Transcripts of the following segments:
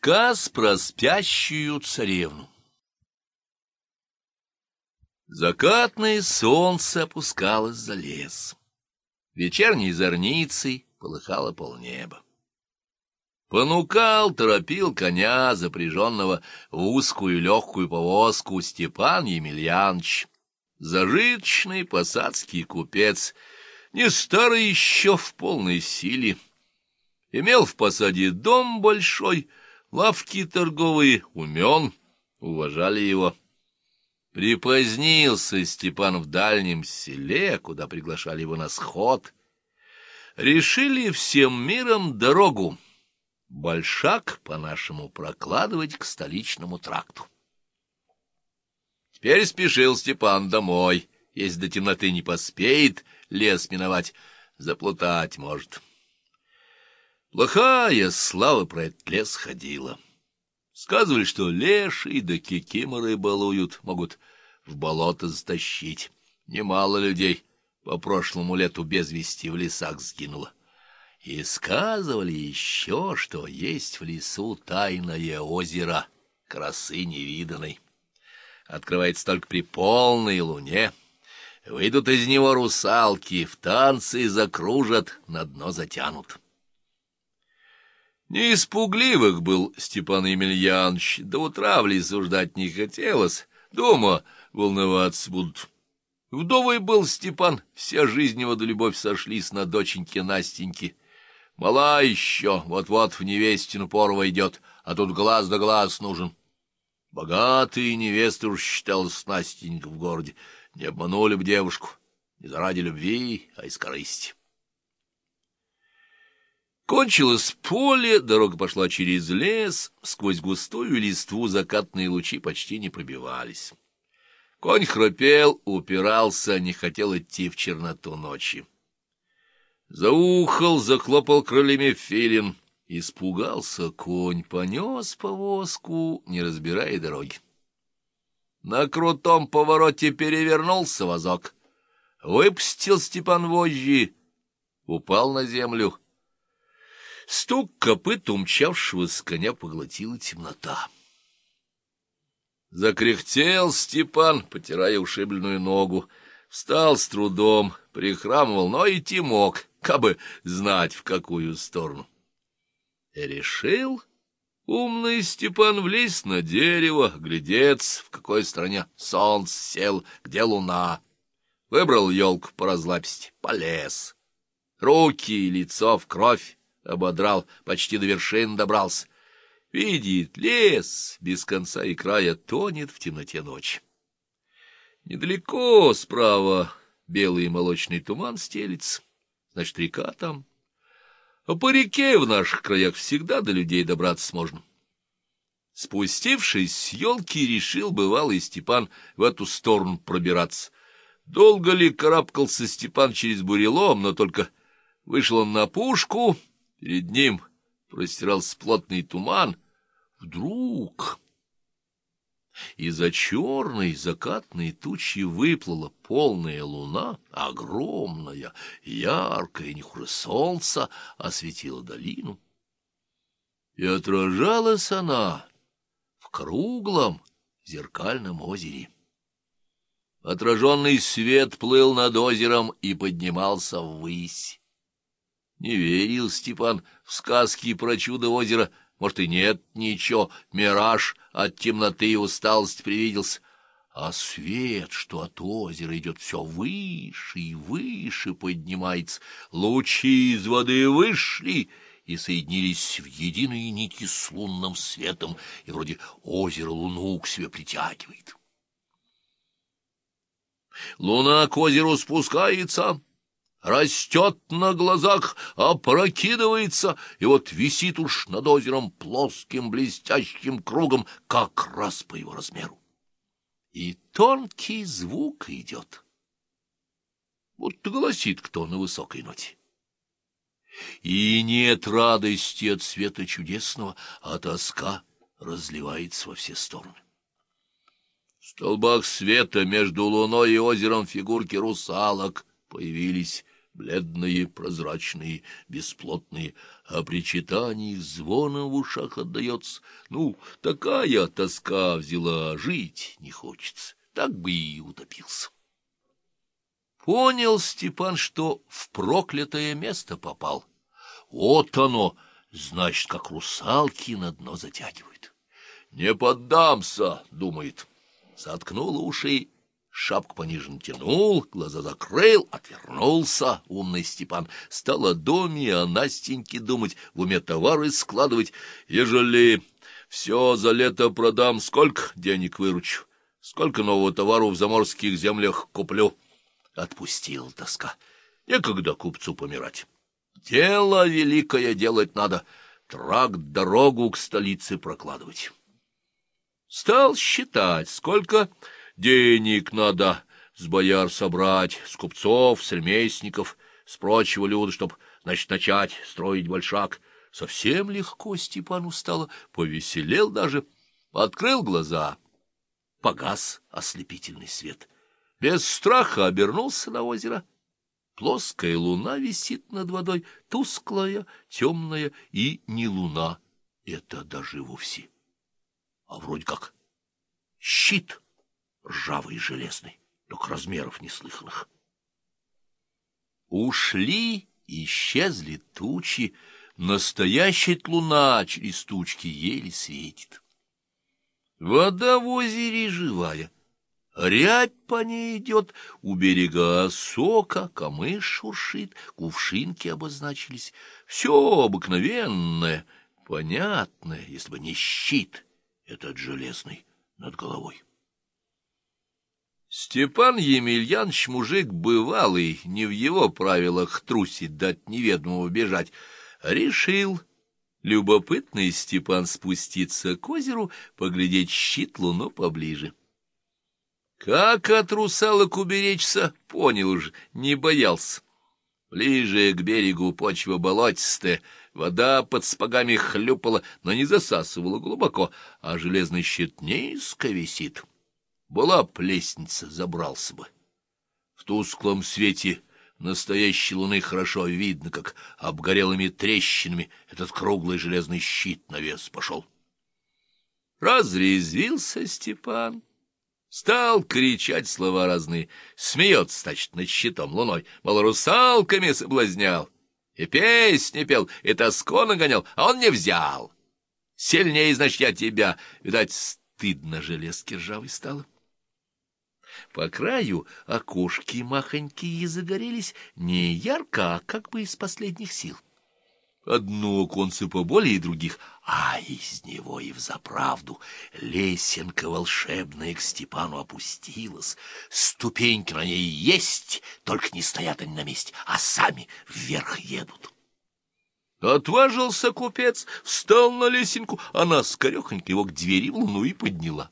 Сказ про спящую царевну Закатное солнце опускалось за лес. Вечерней зорницей полыхало полнеба. Понукал, торопил коня, запряженного в узкую легкую повозку, Степан Емельянович, зажиточный посадский купец, не старый еще в полной силе, имел в посаде дом большой, Лавки торговые, умен, уважали его. Припозднился Степан в дальнем селе, куда приглашали его на сход. Решили всем миром дорогу, большак, по-нашему, прокладывать к столичному тракту. Теперь спешил Степан домой, если до темноты не поспеет лес миновать, заплутать может. Плохая слава про этот лес ходила. Сказывали, что леший да кикиморы балуют, могут в болото затащить. Немало людей по прошлому лету без вести в лесах сгинуло. И сказывали еще, что есть в лесу тайное озеро, красы невиданной. Открывается только при полной луне. Выйдут из него русалки, в танцы закружат, на дно затянут. Не испугливых был Степан Емельянович, до утра в лесу ждать не хотелось, дома волноваться будут. Вдовый был Степан, вся жизнь его да любовь сошлись на доченьке Настеньке. Мала еще, вот-вот в невестину пору войдет, а тут глаз да глаз нужен. Богатые невесты уж считалась Настенька в городе, не обманули б девушку, не заради любви, а из корысти. Кончилось поле, дорога пошла через лес, сквозь густую листву закатные лучи почти не пробивались. Конь храпел, упирался, не хотел идти в черноту ночи. Заухал, захлопал крыльями филин. Испугался конь, понес повозку, не разбирая дороги. На крутом повороте перевернулся возок. Выпустил Степан вожжи, упал на землю — Стук копыт умчавшего с коня поглотила темнота. Закряхтел Степан, потирая ушибленную ногу. Встал с трудом, прихрамывал, но идти мог, кабы знать, в какую сторону. Решил умный Степан влезть на дерево, глядец, в какой стороне солнце сел, где луна. Выбрал елку по разлаписти, полез. Руки и лицо в кровь, ободрал, почти до вершин добрался. Видит, лес без конца и края тонет в темноте ночи. Недалеко справа белый молочный туман стелится, значит, река там. А по реке в наших краях всегда до людей добраться можно. Спустившись с елки, решил бывалый Степан в эту сторону пробираться. Долго ли карабкался Степан через бурелом, но только вышел он на пушку Перед ним простирался плотный туман. Вдруг из-за черной закатной тучи выплыла полная луна, огромная, яркая, не хуже солнца, осветила долину. И отражалась она в круглом зеркальном озере. Отраженный свет плыл над озером и поднимался ввысь. Не верил Степан в сказки про чудо озера. Может, и нет ничего, мираж от темноты и усталости привиделся. А свет, что от озера идет все выше и выше поднимается, лучи из воды вышли и соединились в единые нити с лунным светом, и вроде озеро луну к себе притягивает. Луна к озеру спускается, растет на глазах, опрокидывается, и вот висит уж над озером плоским блестящим кругом, как раз по его размеру. И тонкий звук идет, будто голосит кто на высокой ноте. И нет радости от света чудесного, а тоска разливается во все стороны. В столбах света между луной и озером фигурки русалок появились бледные, прозрачные, бесплотные, а причитаний звоном в ушах отдается. Ну, такая тоска взяла, жить не хочется, так бы и утопился. Понял Степан, что в проклятое место попал. Вот оно, значит, как русалки на дно затягивают. «Не поддамся», — думает, заткнул уши шапку пониже натянул, глаза закрыл, отвернулся, умный Степан. Стал о доме, о Настеньке думать, в уме товары складывать. Ежели все за лето продам, сколько денег выручу, сколько нового товару в заморских землях куплю. Отпустил тоска. Некогда купцу помирать. Дело великое делать надо, тракт дорогу к столице прокладывать. Стал считать, сколько Денег надо с бояр собрать, с купцов, с ремесленников, с прочего люда, чтоб, значит, начать строить большак. Совсем легко Степану стало, повеселел даже, открыл глаза. Погас ослепительный свет. Без страха обернулся на озеро. Плоская луна висит над водой, тусклая, темная, и не луна. Это даже вовсе. А вроде как щит ржавый и железный, только размеров неслыханных. Ушли, исчезли тучи, настоящая луна через тучки еле светит. Вода в озере живая, рябь по ней идет, у берега сока, камыш шуршит, кувшинки обозначились. Все обыкновенное, понятное, если бы не щит этот железный над головой. Степан Емельянович мужик бывалый, не в его правилах трусить дать неведомого бежать. Решил любопытный Степан спуститься к озеру, поглядеть щит луну поближе. Как от русалок уберечься, понял уж, не боялся. Ближе к берегу почва болотистая, вода под спагами хлюпала, но не засасывала глубоко, а железный щит низко висит. Была б лестница, забрался бы. В тусклом свете настоящей луны хорошо видно, как обгорелыми трещинами этот круглый железный щит на вес пошел. Разрезвился Степан. Стал кричать слова разные, смеется, значит, над щитом луной, мол, русалками соблазнял. И песни пел, и тоску нагонял, а он не взял. Сильнее, значит, я тебя, видать, стыдно железки ржавой стало. По краю окошки махонькие загорелись не ярко, а как бы из последних сил. Одно оконце поболее других, а из него и взаправду лесенка волшебная к Степану опустилась. Ступеньки на ней есть, только не стоят они на месте, а сами вверх едут. Отважился купец, встал на лесенку, она скорехонько его к двери в луну и подняла.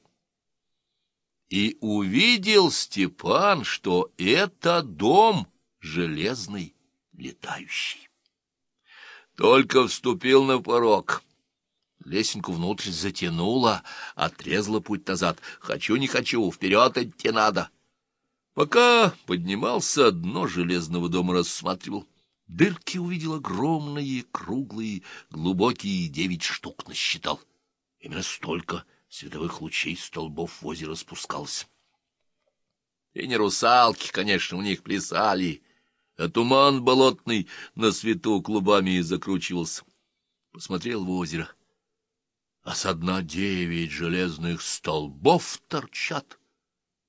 И увидел Степан, что это дом железный, летающий. Только вступил на порог. Лесенку внутрь затянула, отрезала путь назад. Хочу, не хочу, вперед идти надо. Пока поднимался, дно железного дома рассматривал. Дырки увидел огромные, круглые, глубокие, девять штук насчитал. Именно столько — световых лучей столбов в озеро спускался. И не русалки, конечно, у них плясали, а туман болотный на свету клубами закручивался. Посмотрел в озеро, а со дна девять железных столбов торчат,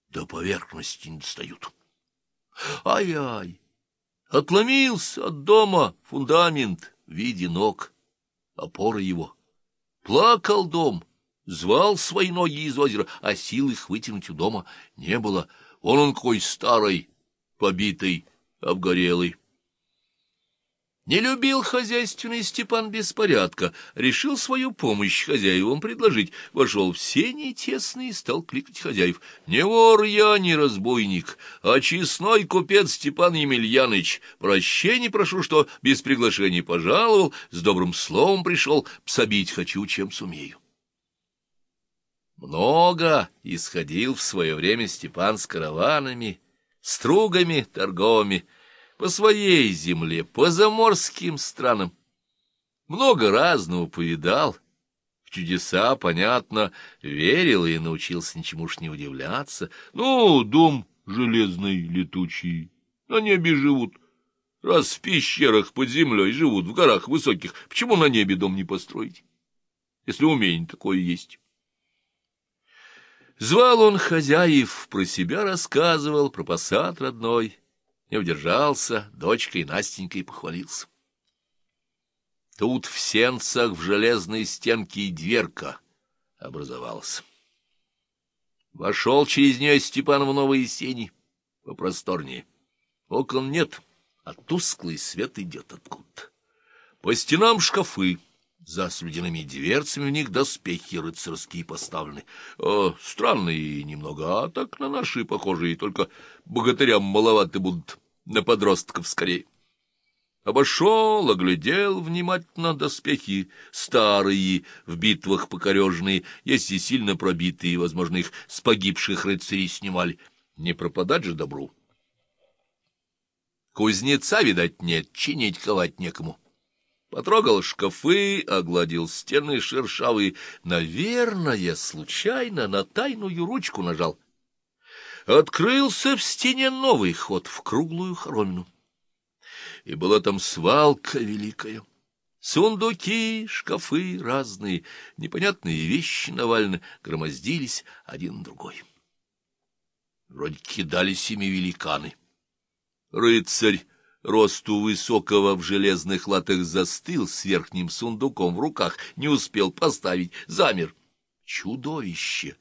до поверхности не достают. Ай-ай! Отломился от дома фундамент в виде ног, опора его. Плакал дом, звал свои ноги из озера, а сил их вытянуть у дома не было. Он он какой старый, побитый, обгорелый. Не любил хозяйственный Степан беспорядка, решил свою помощь хозяевам предложить. Вошел в сени тесные и стал кликать хозяев. «Не вор я, не разбойник, а честной купец Степан Емельяныч. Прощения прошу, что без приглашения пожаловал, с добрым словом пришел, псобить хочу, чем сумею». Много исходил в свое время Степан с караванами, стругами торговыми. по своей земле, по заморским странам. Много разного повидал, в чудеса, понятно, верил и научился ничему ж не удивляться. Ну, дом железный, летучий, на небе живут. Раз в пещерах под землей живут, в горах высоких, почему на небе дом не построить, если умение такое есть? Звал он хозяев, про себя рассказывал, про посад родной. Не удержался, дочкой Настенькой похвалился. Тут в сенцах в железной стенке и дверка образовалась. Вошел через нее Степан в новые сени, попросторнее. Окон нет, а тусклый свет идет откуда-то. По стенам шкафы, за слюдяными дверцами в них доспехи рыцарские поставлены. О, странные немного, а так на наши похожие, только богатырям маловаты будут, на подростков скорее. Обошел, оглядел внимательно доспехи, старые, в битвах покореженные, есть и сильно пробитые, возможно, их с погибших рыцарей снимали. Не пропадать же добру. Кузнеца, видать, нет, чинить ковать некому. Потрогал шкафы, огладил стены шершавые. Наверное, случайно на тайную ручку нажал. Открылся в стене новый ход в круглую хоромину. И была там свалка великая. Сундуки, шкафы разные, непонятные вещи навально громоздились один на другой. Вроде кидались ими великаны. Рыцарь росту высокого в железных латах застыл с верхним сундуком в руках, не успел поставить, замер. Чудовище!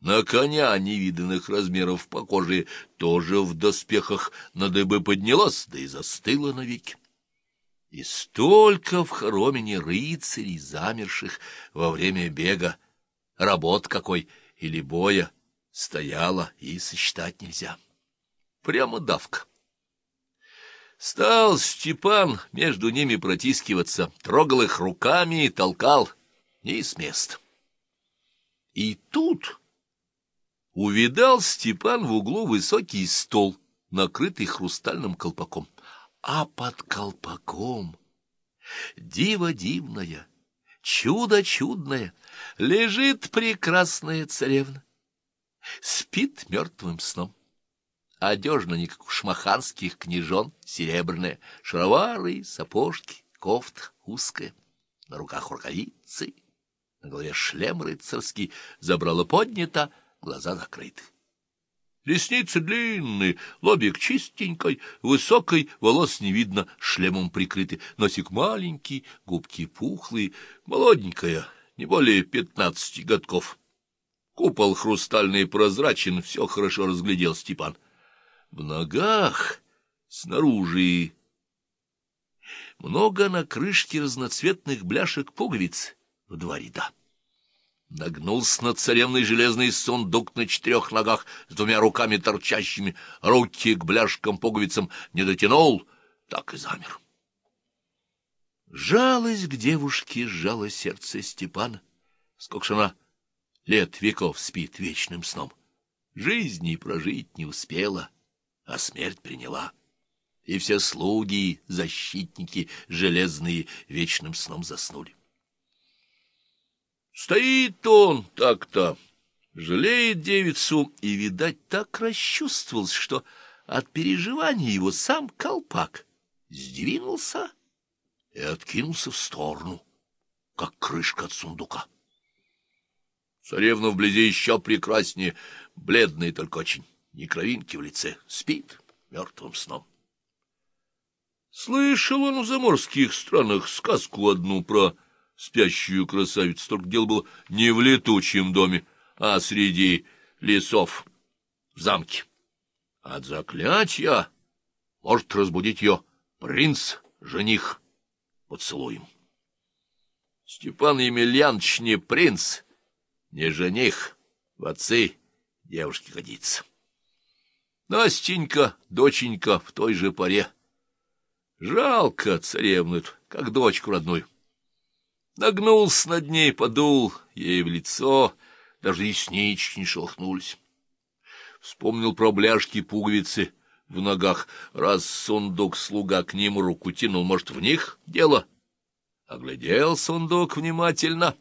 На коня невиданных размеров похожие, тоже в доспехах на дыбы поднялась, да и застыла навеки. И столько в хоромине рыцарей, замерших во время бега, работ какой или боя, стояла и сосчитать нельзя. Прямо давка. Стал Степан между ними протискиваться, трогал их руками и толкал, и с места. И тут увидал Степан в углу высокий стол, накрытый хрустальным колпаком. А под колпаком диво дивное, чудо чудное, лежит прекрасная царевна, спит мертвым сном одежда не как у шмаханских княжон, серебряная, шаровары, сапожки, кофта узкая, на руках рукавицы, на голове шлем рыцарский, забрала поднята, глаза закрыты. Ресницы длинные, лобик чистенькой, высокой, волос не видно, шлемом прикрыты, носик маленький, губки пухлые, молоденькая, не более пятнадцати годков. Купол хрустальный прозрачен, все хорошо разглядел Степан — в ногах снаружи много на крышке разноцветных бляшек пуговиц в два ряда. Нагнулся над царевной железный сундук на четырех ногах с двумя руками торчащими, руки к бляшкам-пуговицам не дотянул, так и замер. Жалость к девушке сжало сердце Степана. Сколько ж она лет веков спит вечным сном. Жизни прожить не успела — а смерть приняла. И все слуги, защитники железные вечным сном заснули. Стоит он так-то, жалеет девицу, и, видать, так расчувствовался, что от переживания его сам колпак сдвинулся и откинулся в сторону, как крышка от сундука. Царевна вблизи еще прекраснее, бледная только очень ни кровинки в лице, спит мертвым сном. Слышал он в заморских странах сказку одну про спящую красавицу, только дело было не в летучем доме, а среди лесов в замке. От заклятия может разбудить ее принц, жених, поцелуем. Степан Емельянович не принц, не жених, в отцы девушки годится. Настенька, доченька, в той же поре. Жалко царевну, как дочку родную. Нагнулся над ней, подул ей в лицо, даже реснички не шелохнулись. Вспомнил про бляшки пуговицы, в ногах. Раз сундук-слуга к ним руку тянул, может, в них дело? Оглядел сундук внимательно.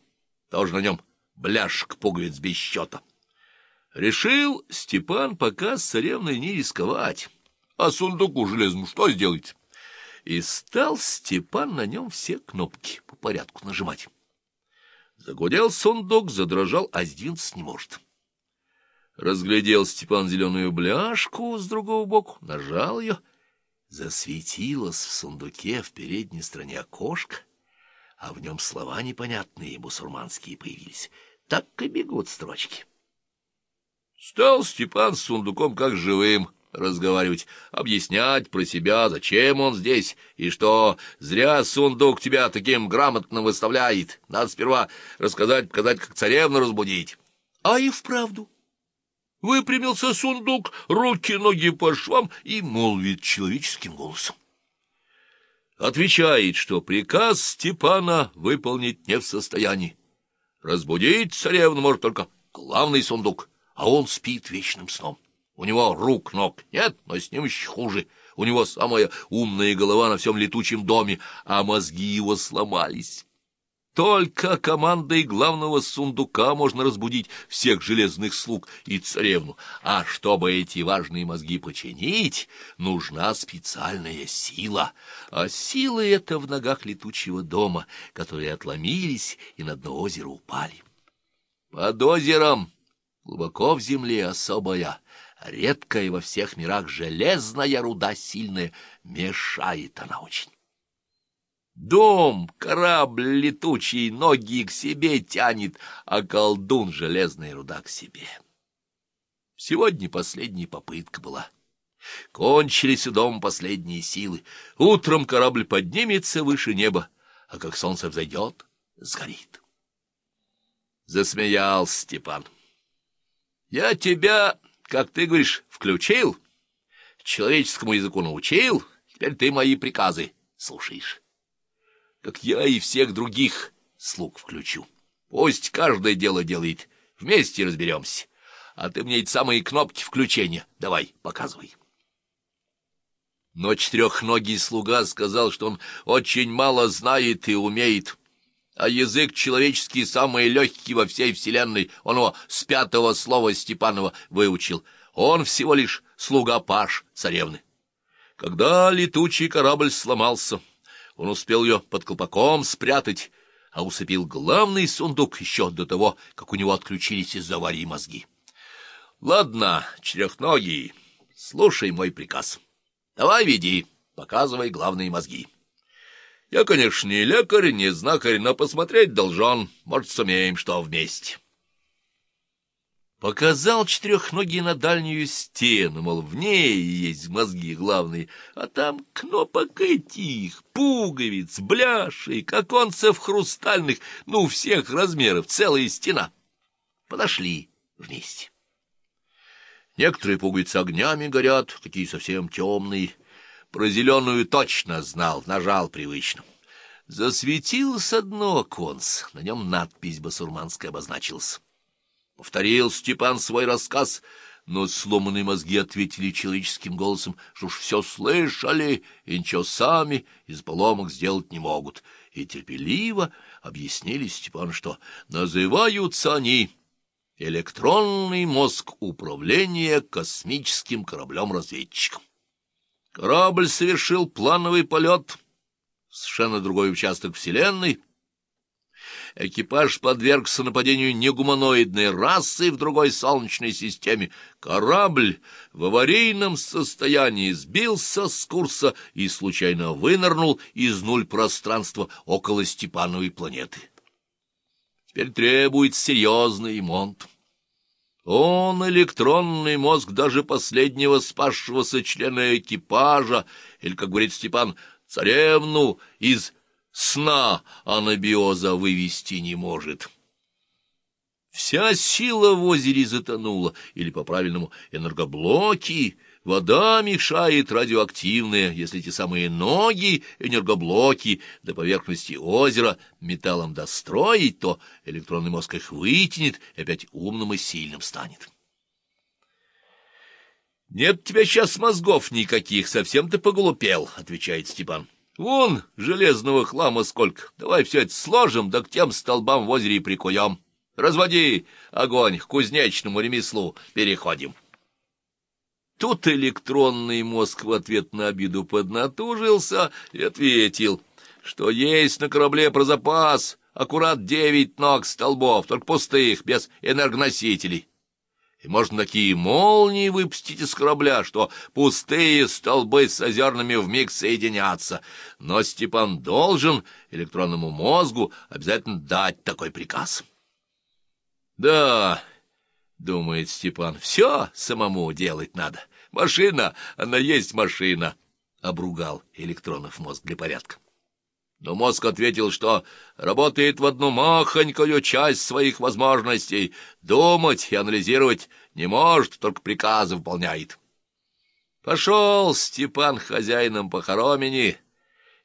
Тоже на нем бляшек пуговиц без счета. Решил Степан пока с царевной не рисковать. А сундуку железным что сделать? И стал Степан на нем все кнопки по порядку нажимать. Загудел сундук, задрожал, а сдвинуться не может. Разглядел Степан зеленую бляшку с другого боку, нажал ее. Засветилось в сундуке в передней стороне окошко, а в нем слова непонятные бусурманские появились. Так и бегут строчки. Стал Степан с сундуком как живым разговаривать, объяснять про себя, зачем он здесь, и что зря сундук тебя таким грамотно выставляет. Надо сперва рассказать, показать, как царевну разбудить. А и вправду. Выпрямился сундук, руки-ноги по швам и молвит человеческим голосом. Отвечает, что приказ Степана выполнить не в состоянии. Разбудить царевну может только главный сундук, а он спит вечным сном. У него рук, ног нет, но с ним еще хуже. У него самая умная голова на всем летучем доме, а мозги его сломались. Только командой главного сундука можно разбудить всех железных слуг и царевну. А чтобы эти важные мозги починить, нужна специальная сила. А сила эта в ногах летучего дома, которые отломились и на дно озера упали. Под озером, глубоко в земле, особая, редкая во всех мирах железная руда сильная, мешает она очень. Дом, корабль летучий, ноги к себе тянет, а колдун железная руда к себе. Сегодня последняя попытка была. Кончились у дома последние силы. Утром корабль поднимется выше неба, а как солнце взойдет, сгорит. Засмеялся Степан. Я тебя, как ты говоришь, включил, человеческому языку научил, теперь ты мои приказы слушаешь как я и всех других слуг включу. Пусть каждое дело делает, вместе разберемся. А ты мне эти самые кнопки включения давай, показывай. Но четырехногий слуга сказал, что он очень мало знает и умеет, а язык человеческий самый легкий во всей вселенной, он его с пятого слова Степанова выучил. Он всего лишь слуга Паш царевны. Когда летучий корабль сломался... Он успел ее под колпаком спрятать, а усыпил главный сундук еще до того, как у него отключились из аварии мозги. — Ладно, четырехногий, слушай мой приказ. Давай веди, показывай главные мозги. Я, конечно, не лекарь, не знахарь, но посмотреть должен. Может, сумеем, что вместе. Показал четырехногий на дальнюю стену, мол, в ней есть мозги главные, а там кнопок этих, пуговиц, бляшек, оконцев хрустальных, ну, всех размеров, целая стена. Подошли вместе. Некоторые пуговицы огнями горят, какие совсем темные. Про зеленую точно знал, нажал привычно. Засветилось одно оконце, на нем надпись басурманская обозначилась. Повторил Степан свой рассказ, но сломанные мозги ответили человеческим голосом, что уж все слышали и ничего сами из поломок сделать не могут, и терпеливо объяснили Степану, что называются они электронный мозг управления космическим кораблем-разведчиком. Корабль совершил плановый полет в совершенно другой участок Вселенной, Экипаж подвергся нападению негуманоидной расы в другой солнечной системе. Корабль в аварийном состоянии сбился с курса и случайно вынырнул из нуль пространства около Степановой планеты. Теперь требует серьезный ремонт. Он, электронный мозг даже последнего спасшегося члена экипажа, или, как говорит Степан, царевну из сна анабиоза вывести не может. Вся сила в озере затонула, или, по-правильному, энергоблоки. Вода мешает радиоактивные, если те самые ноги, энергоблоки, до поверхности озера металлом достроить, то электронный мозг их вытянет и опять умным и сильным станет. — Нет у тебя сейчас мозгов никаких, совсем ты поглупел, — отвечает Степан. — Вон железного хлама сколько. Давай все это сложим, да к тем столбам в озере и прикуем. Разводи огонь, к кузнечному ремеслу переходим. Тут электронный мозг в ответ на обиду поднатужился и ответил, что есть на корабле про запас аккурат девять ног столбов, только пустых, без энергоносителей. И можно такие молнии выпустить из корабля, что пустые столбы с озерными вмиг соединятся. Но Степан должен электронному мозгу обязательно дать такой приказ. Да, — думает Степан, — все самому делать надо. Машина, она есть машина, — обругал электронов мозг для порядка. Но мозг ответил, что работает в одну махонькую часть своих возможностей, думать и анализировать не может, только приказы выполняет. Пошел Степан хозяином по хоромени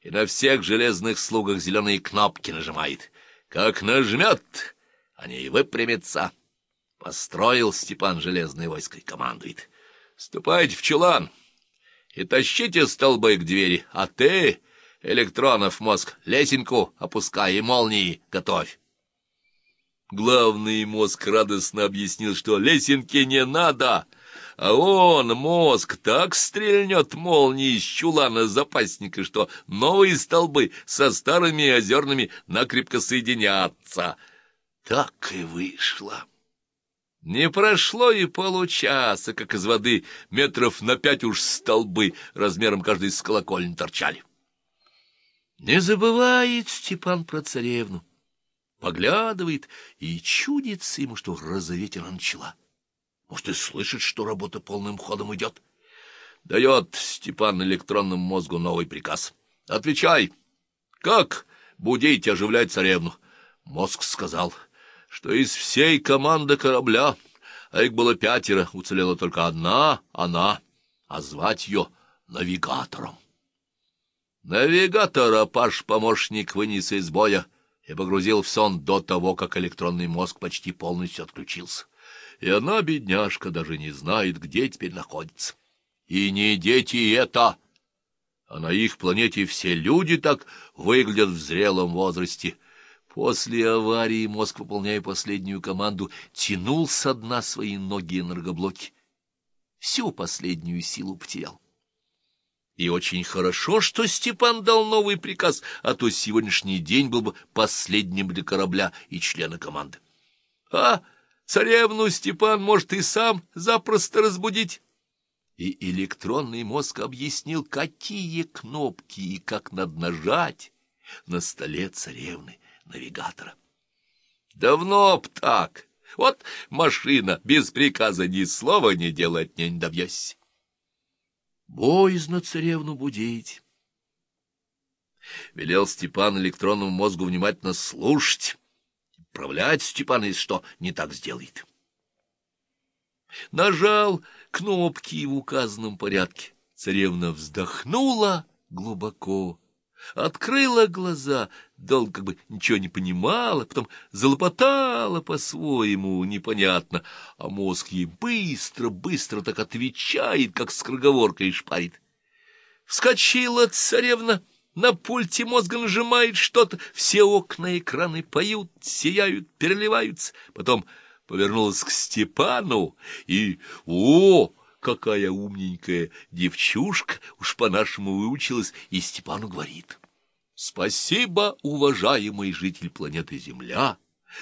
и на всех железных слугах зеленые кнопки нажимает. Как нажмет, они и выпрямятся. Построил Степан железное войско и командует. Ступайте в чулан и тащите столбы к двери, а ты электронов мозг, лесенку опускай и молнии готовь. Главный мозг радостно объяснил, что лесенки не надо, а он, мозг, так стрельнет молнией из чулана запасника, что новые столбы со старыми озерными накрепко соединятся. Так и вышло. Не прошло и получаса, как из воды метров на пять уж столбы размером каждый с колокольни торчали. Не забывает Степан про царевну. Поглядывает и чудится ему, что розоветь она начала. Может, и слышит, что работа полным ходом идет. Дает Степан электронному мозгу новый приказ. «Отвечай! Как будить оживлять царевну?» Мозг сказал, что из всей команды корабля, а их было пятеро, уцелела только одна она, а звать ее навигатором. Навигатора Паш-помощник вынес из боя и погрузил в сон до того, как электронный мозг почти полностью отключился. И она, бедняжка, даже не знает, где теперь находится. И не дети это, а на их планете все люди так выглядят в зрелом возрасте. После аварии мозг, выполняя последнюю команду, тянул со дна свои ноги энергоблоки. Всю последнюю силу потерял. И очень хорошо, что Степан дал новый приказ, а то сегодняшний день был бы последним для корабля и члена команды. А царевну Степан может и сам запросто разбудить. И электронный мозг объяснил, какие кнопки и как надо нажать на столе царевны навигатора. Давно б так. Вот машина без приказа ни слова не делать не добьешься боязно царевну будить. Велел Степан электронному мозгу внимательно слушать, управлять Степана, если что не так сделает. Нажал кнопки в указанном порядке. Царевна вздохнула глубоко открыла глаза, долго как бы ничего не понимала, потом залопотала по-своему непонятно, а мозг ей быстро-быстро так отвечает, как скороговоркой шпарит. Вскочила царевна, на пульте мозга нажимает что-то, все окна экраны поют, сияют, переливаются, потом повернулась к Степану и... О! Какая умненькая девчушка, уж по-нашему выучилась, и Степану говорит. Спасибо, уважаемый житель планеты Земля,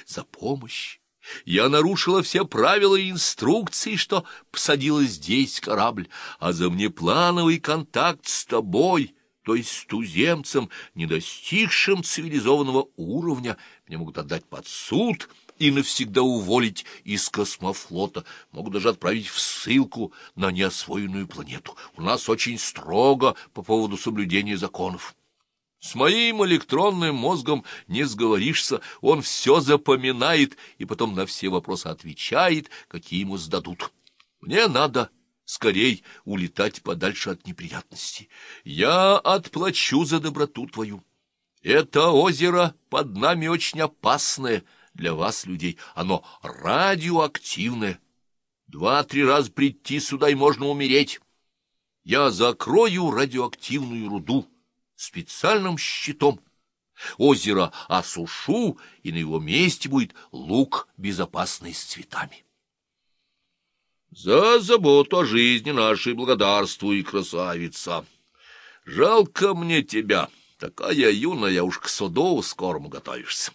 за помощь. Я нарушила все правила и инструкции, что посадила здесь корабль, а за внеплановый контакт с тобой, то есть с туземцем, не достигшим цивилизованного уровня, мне могут отдать под суд — и навсегда уволить из космофлота, могут даже отправить в ссылку на неосвоенную планету. У нас очень строго по поводу соблюдения законов. С моим электронным мозгом не сговоришься, он все запоминает и потом на все вопросы отвечает, какие ему сдадут. Мне надо скорей улетать подальше от неприятностей. Я отплачу за доброту твою. Это озеро под нами очень опасное — для вас, людей, оно радиоактивное. Два-три раза прийти сюда и можно умереть. Я закрою радиоактивную руду специальным щитом. Озеро осушу, и на его месте будет луг безопасный с цветами. За заботу о жизни нашей благодарствуй, красавица. Жалко мне тебя, такая юная, уж к суду скорому готовишься.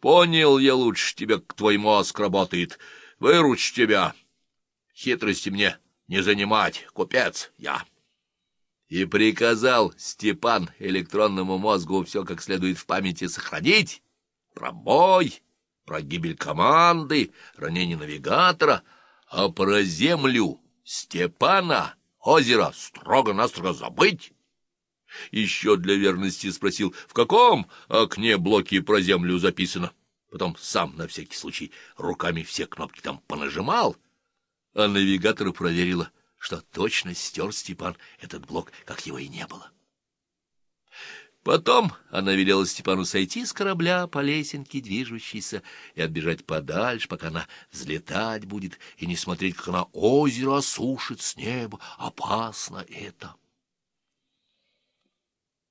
Понял я лучше тебя, к твой мозг работает. Выручь тебя. Хитрости мне не занимать, купец я. И приказал Степан электронному мозгу все как следует в памяти сохранить. Про бой, про гибель команды, ранение навигатора, а про землю Степана озеро строго-настрого забыть. Еще для верности спросил, в каком окне блоки про землю записано. Потом сам на всякий случай руками все кнопки там понажимал, а навигатор проверила, что точно стер Степан этот блок, как его и не было. Потом она велела Степану сойти с корабля по лесенке движущейся и отбежать подальше, пока она взлетать будет, и не смотреть, как она озеро осушит с неба. Опасно это.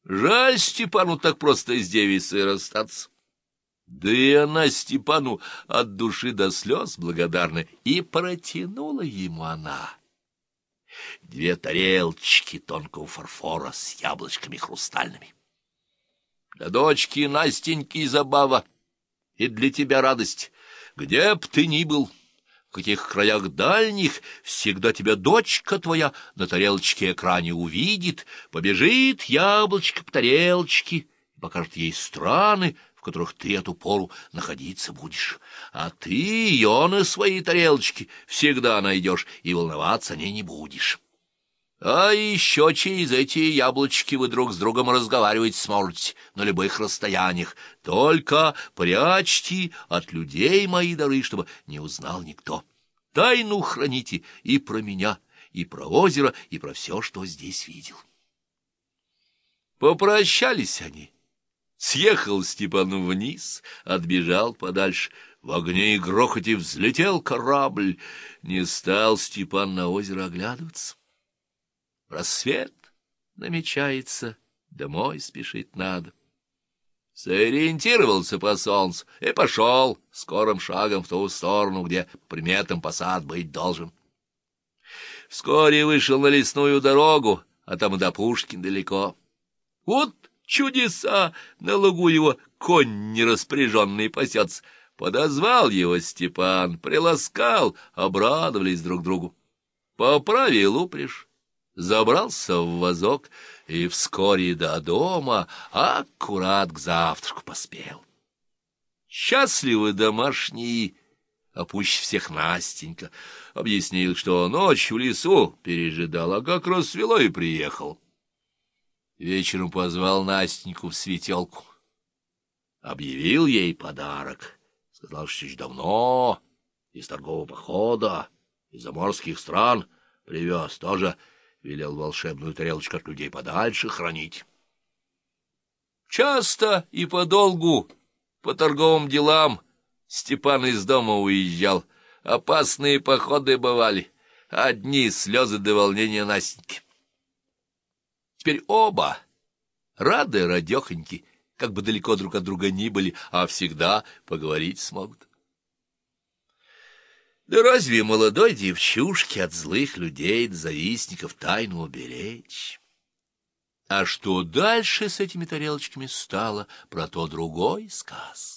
Жаль Степану так просто с девицей расстаться. Да и она Степану от души до слез благодарна, и протянула ему она. Две тарелочки тонкого фарфора с яблочками хрустальными. Для дочки Настеньки забава, и для тебя радость. Где б ты ни был, каких краях дальних, всегда тебя дочка твоя на тарелочке экране увидит, побежит яблочко по тарелочке, покажет ей страны, которых ты эту пору находиться будешь. А ты ее на своей тарелочке всегда найдешь и волноваться о ней не будешь. А еще через эти яблочки вы друг с другом разговаривать сможете на любых расстояниях. Только прячьте от людей мои дары, чтобы не узнал никто. Тайну храните и про меня, и про озеро, и про все, что здесь видел. Попрощались они. Съехал Степан вниз, отбежал подальше. В огне и грохоте взлетел корабль. Не стал Степан на озеро оглядываться. Рассвет намечается, домой спешить надо. Сориентировался по солнцу и пошел скорым шагом в ту сторону, где приметом посад быть должен. Вскоре вышел на лесную дорогу, а там до Пушкин далеко. Вот Чудеса! На лугу его конь нераспоряженный пасется. Подозвал его Степан, приласкал, обрадовались друг другу. Поправил упряжь, забрался в вазок и вскоре до дома аккурат к завтраку поспел. Счастливы домашние, а пусть всех Настенька, объяснил, что ночь в лесу пережидал, а как рассвело и приехал. Вечером позвал Настеньку в светелку. Объявил ей подарок. Сказал, что еще давно из торгового похода, из заморских стран привез. Тоже велел волшебную тарелочку от людей подальше хранить. Часто и подолгу по торговым делам Степан из дома уезжал. Опасные походы бывали. Одни слезы до волнения Настеньки. Теперь оба рады радехоньки, как бы далеко друг от друга ни были, а всегда поговорить смогут. Да разве молодой девчушке от злых людей, завистников тайну уберечь? А что дальше с этими тарелочками стало, про то другой сказ.